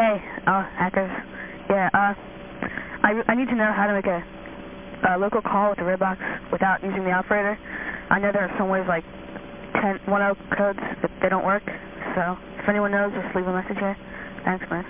Hey, uh, hackers. Yeah, uh, I, I need to know how to make a, a local call with the Redbox without using the operator. I know there are some ways like 10, 10 codes that they don't work, so if anyone knows, just leave a message here. Thanks, man.